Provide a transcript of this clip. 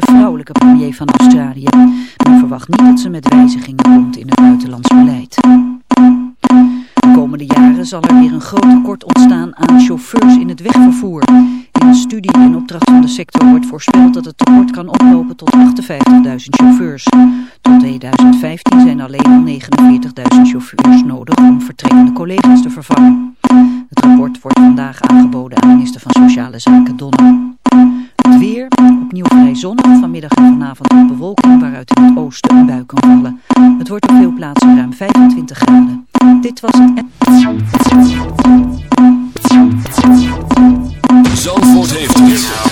vrouwelijke premier van Australië. Men verwacht niet dat ze met wijzigingen komt in het buitenlands beleid. De komende jaren zal er weer een groot tekort ontstaan aan chauffeurs in het wegvervoer. In een studie in opdracht van de sector wordt voorspeld dat het tekort kan oplopen tot 58.000 chauffeurs. Tot 2015 zijn alleen al 49.000 chauffeurs nodig om vertrekkende collega's te vervangen. Het rapport wordt vandaag aangeboden aan minister van Sociale Zaken Donner. Weer, opnieuw vrij zonnig, vanmiddag en vanavond bewolking waaruit in het oosten een bui kan vallen. Het wordt op veel plaatsen ruim 25 graden. Dit was het... Zandvoort heeft het.